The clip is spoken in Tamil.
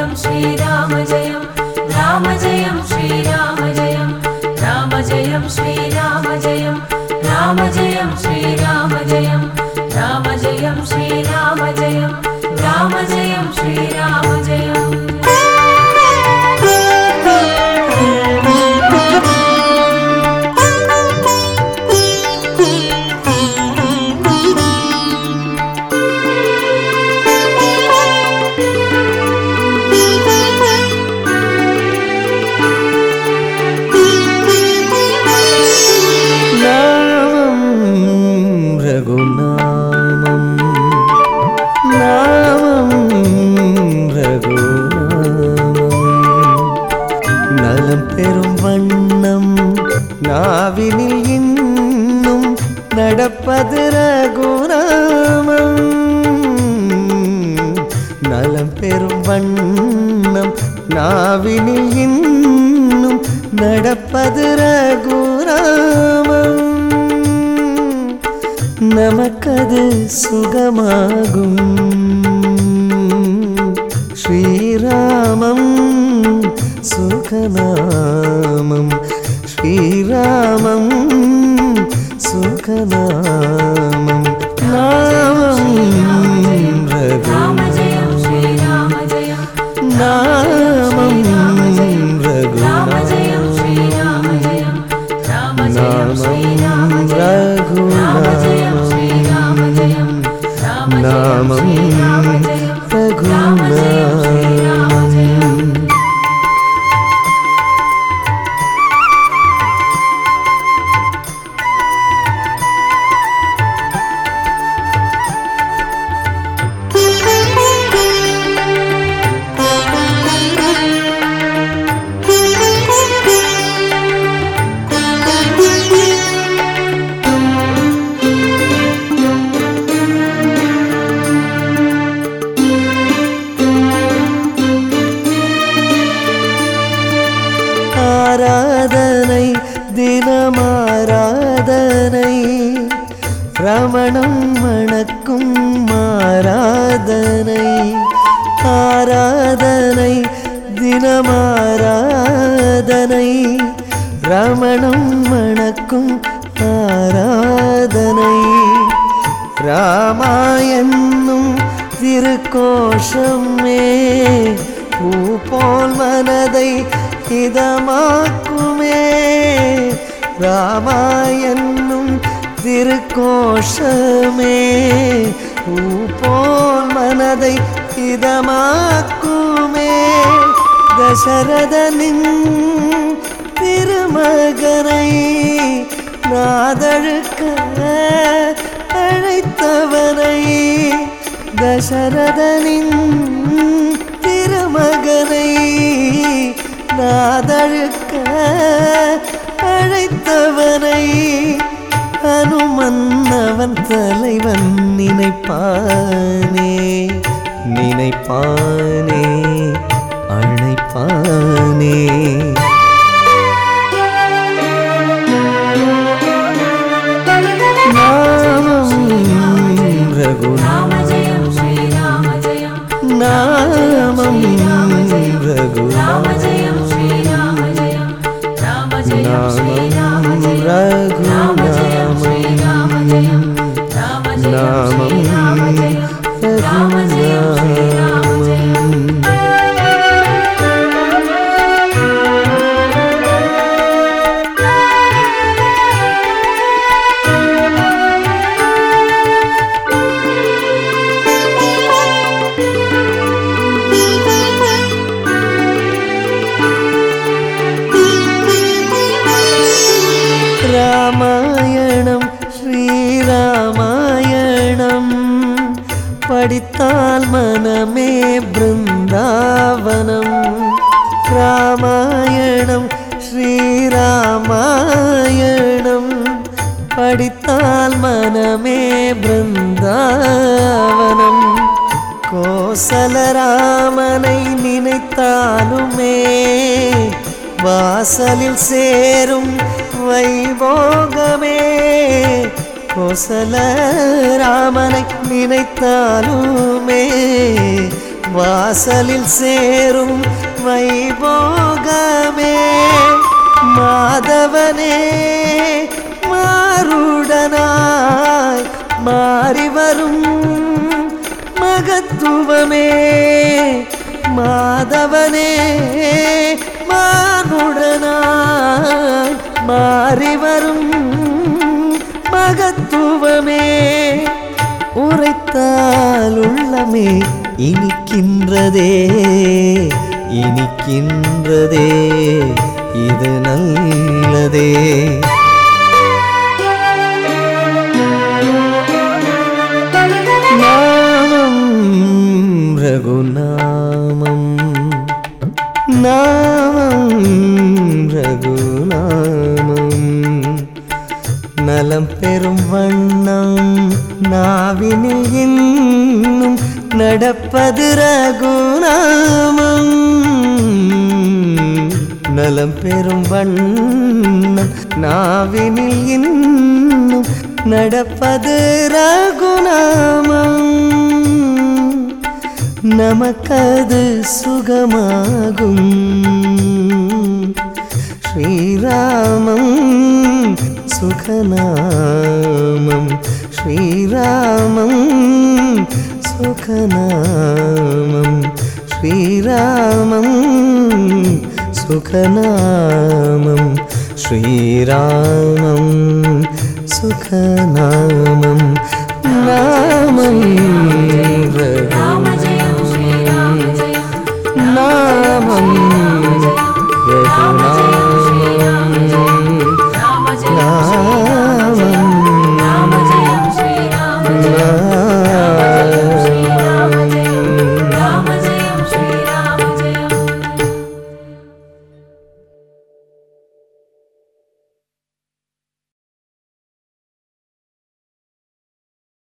जयं श्रीराम जयं राम जयं श्रीराम जयं राम जयं श्रीराम जयं राम जयं श्रीराम जयं राम जयं श्रीराम जयं राम जयं श्रीराम जयम् பெறும் வண்ணம் நாவினில் இன்னும் நடப்பது ரகுராமம் நமக்கது சுகமாகும் ஸ்ரீராமம் சுகநாமம் ஸ்ரீராமம் நாமம் ரமணம் மணக்கும் ஆராதனை ஆராதனை தினமாராதனை. ரமணம் மணக்கும் ஆராதனை. ராமாயன்னும் திருக்கோஷமே பூ போல் மனதை இதமாக்குமே. ராமாயன்னும் திருக்கோஷமே. பூ போல் மனதை இதமாக்குமே. தசரதனின் திருமகனை நாதழுக்க அழைத்தவனை. தசரதனின் திருமகனை நாதழுக்க நினைப்பானே நினைப்பானே அழைப்பானே. நாமம் ரகுநாம நாமம் ரகுநாம நாமம் ராமாயணம் ஸ்ரீராமாயணம். படித்தால் மனமே பிருந்தாவனம். கோசலராமனை நினைத்தாலுமே வாசலில் சேரும் வைபோகமே. கோசல ராமனை நினைத்தாலுமே வாசலில் சேரும் மாறிவரும் மகத்துவமே. மாதவனே மானுடனாய் மாறிவரும் மகத்துவமே. உரைத்தால் உள்ளமே இனிக்கின்றதே இனிக்கின்றதே இது நல்லதே. நாமம். நாமம் ரகுநாமம். நலம் பெறும் வண்ணம் நாவினில் இன்னும் நடப்பது ரகுநாமம். நலம் பெறும் வண்ணம் நாவினில் இன்னும் நடப்பது ரகுநாமம். நமக்கது சுகமாகும். ஸ்ரீராமம் சுகநாமம். ஸ்ரீராமம் சுகநாமம். ஸ்ரீராமம் சுகநாமம். ஸ்ரீராமம் சுகநாமம். நாமம்